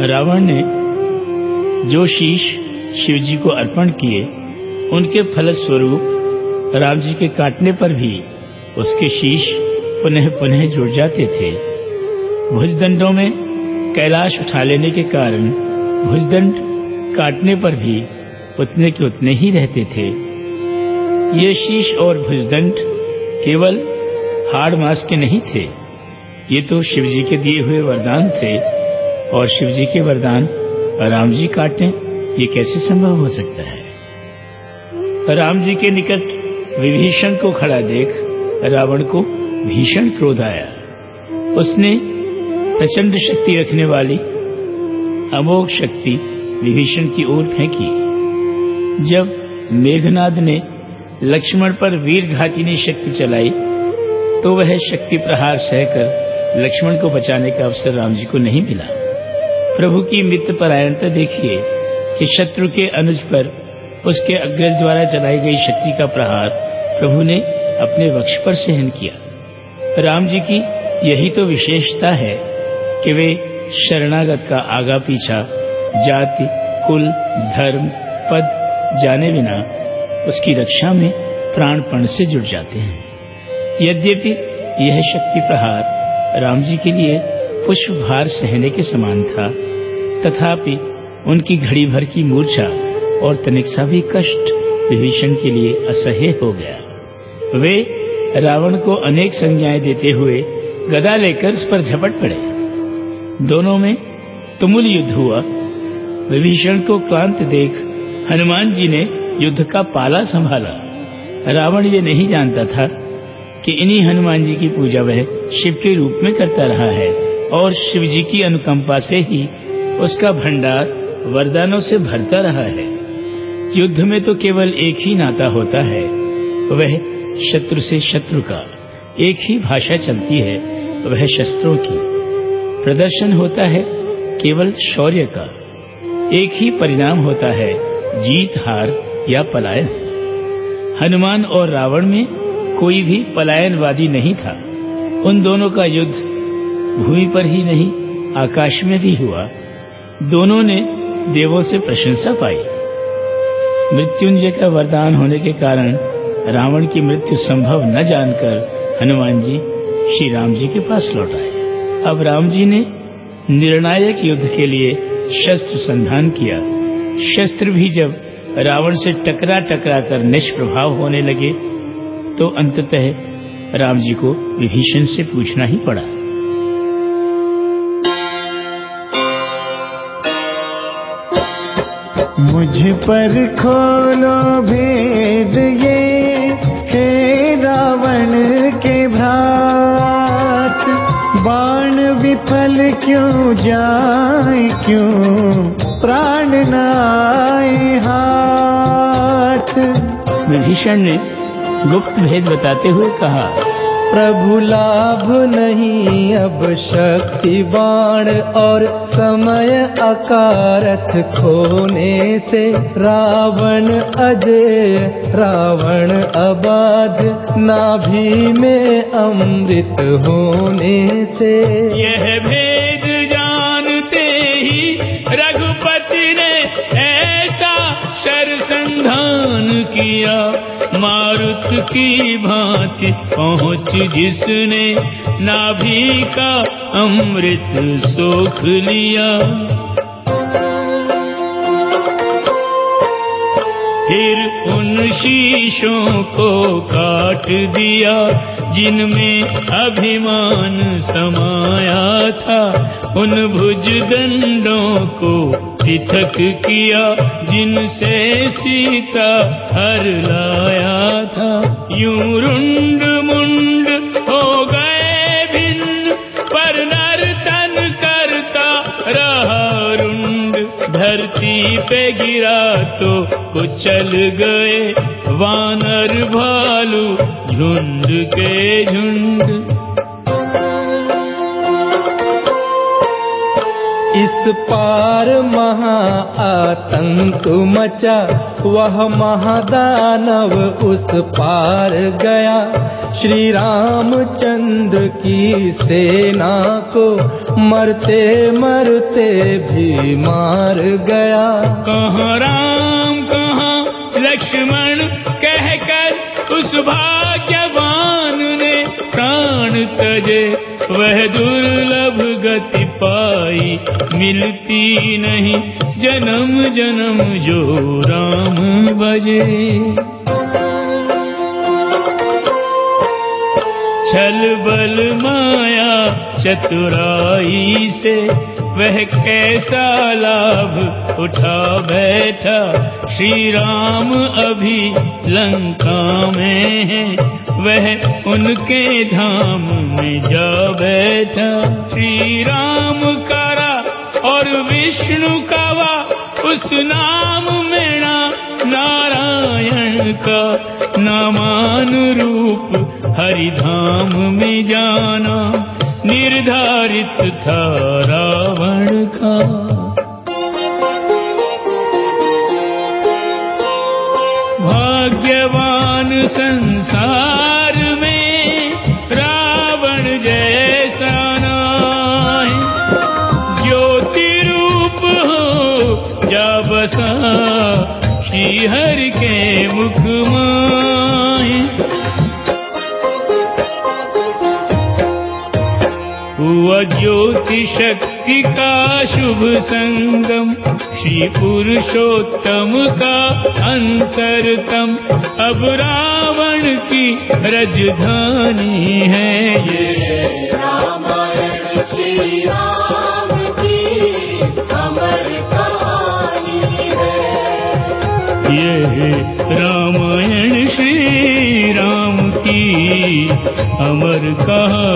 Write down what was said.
रावण ने जो शीश शिव जी को अर्पण किए, उनके फलस्वरूप राम जी के काटने पर भी उसके शीश पुनः पुनः जुड़ जाते थे। भुजदंडों में कैलाश उठा लेने के कारण भुजदंड काटने पर भी उतने के उतने ही रहते थे। ये शीश और भुजदंड केवल हाड़ मास के नहीं थे, ये तो शिव जी के दिए हुए वरदान थे। और शिव जी के वरदान राम जी काटें, ये कैसे संभव हो सकता है? राम जी के निकट विभीषण को खड़ा देख रावण को भीषण क्रोध आया। उसने प्रचंड शक्ति रखने वाली अमोघ शक्ति विभीषण की ओर फेंकी। जब मेघनाद ने लक्ष्मण पर वीर घाती ने शक्ति चलाई तो वह शक्ति प्रहार सहकर लक्ष्मण को बचाने का अवसर राम जी को नहीं मिला। प्रभु की मित्र परायणता देखिए कि शत्रु के अनुज पर उसके अग्रज द्वारा चलाई गई शक्ति का प्रहार प्रभु ने अपने वक्ष पर सहन किया। राम जी की यही तो विशेषता है कि वे शरणागत का आगा पीछा, जाति, कुल, धर्म, पद जाने बिना उसकी रक्षा में प्राणपण से जुड़ जाते हैं। यद्यपि यह शक्ति प्रहार राम जी के लिए पुष्प भार सहने के समान था। तथापि, उनकी घड़ी भर की मूर्छा और तनिक सा भी कष्ट विभीषण के लिए असह्य हो गया। वे रावण को अनेक संज्ञाएँ देते हुए गदा लेकर उस पर झपट पड़े। दोनों में तुमुल युद्ध हुआ। विभीषण को क्लांत देख हनुमान जी ने युद्ध का पाला संभाला। रावण ये नहीं जानता था कि इन्हीं हनुमान जी की पूजा वह शिव के रूप में करता रहा है। और शिव जी की अनुकंपा से ही उसका भंडार वरदानों से भरता रहा है। युद्ध में तो केवल एक ही नाता होता है, वह शत्रु से शत्रु का एक ही भाषा चलती है, वह शस्त्रों की। प्रदर्शन होता है केवल शौर्य का, एक ही परिणाम होता है जीत, हार या पलायन। हनुमान और रावण में कोई भी पलायनवादी नहीं था, उन दोनों का युद्ध भूमि पर ही नहीं, आकाश में भी हुआ। दोनों ने देवों से प्रशंसा पाई। मृत्युंजय का वरदान होने के कारण रावण की मृत्यु संभव न जानकर हनुमान जी श्री राम जी के पास लौट आए। अब राम जी ने निर्णायक युद्ध के लिए शस्त्र संधान किया। शस्त्र भी जब रावण से टकरा टकरा कर निष्प्रभाव होने लगे तो अंततः राम जी को विभीषण से पूछना ही पड़ा। मुझ पर खोलो भेद ये हे रावण के भ्रात। बाण विफल क्यों जाए, क्यों प्राण नाए हाथ? विभीषण ने गुप्त भेद बताते हुए कहा प्रभु लाभ नहीं, अब शक्ति बाण और समय अकारथ खोने से रावण अजय, रावण अबाध नाभि में अमृत होने से। यह भेद जानते ही रघुपति ने ऐसा शर संधान किया। मारुत की भांति पहुँच जिसने नाभि का अमृत सोख लिया। फिर उन शीशों को काट दिया, जिनमें अभिमान समाया था। उन भुज भुजदंडों को पृथक किया, जिनसे सीता हर था यूँ रुंड करता रहा रुंड। धरती पे गिरा तो कुचल गए वानर भालू झुंड के झुंड। इस पार महा आतंक मचा, वह महादानव उस पार गया। श्री रामचंद्र की सेना को मरते मरते भी मार गया। कहाँ राम, कहाँ लक्ष्मण, कहकर उस भाग्यवान ने प्राण तजे वह दुर्लभ गति पाई। मिलती नहीं जन्म जन्म जो राम भजे छल बल माया चतुराई से, वह कैसा लाभ उठा बैठा? श्री राम अभी लंका में है, वह उनके धाम में जा बैठा। श्री राम करा और विष्णु का वा उस नाम में ना नारायण का नामानुरूप हरिधाम में जाना निर्धारित था रावण का। भाग्यवान संसार के मुख माहि हुआ ज्योति शक्ति का शुभ संगम, श्री पुरुषोत्तम का अंतरतम। अब रावण की राजधानी है ये। अमर कहा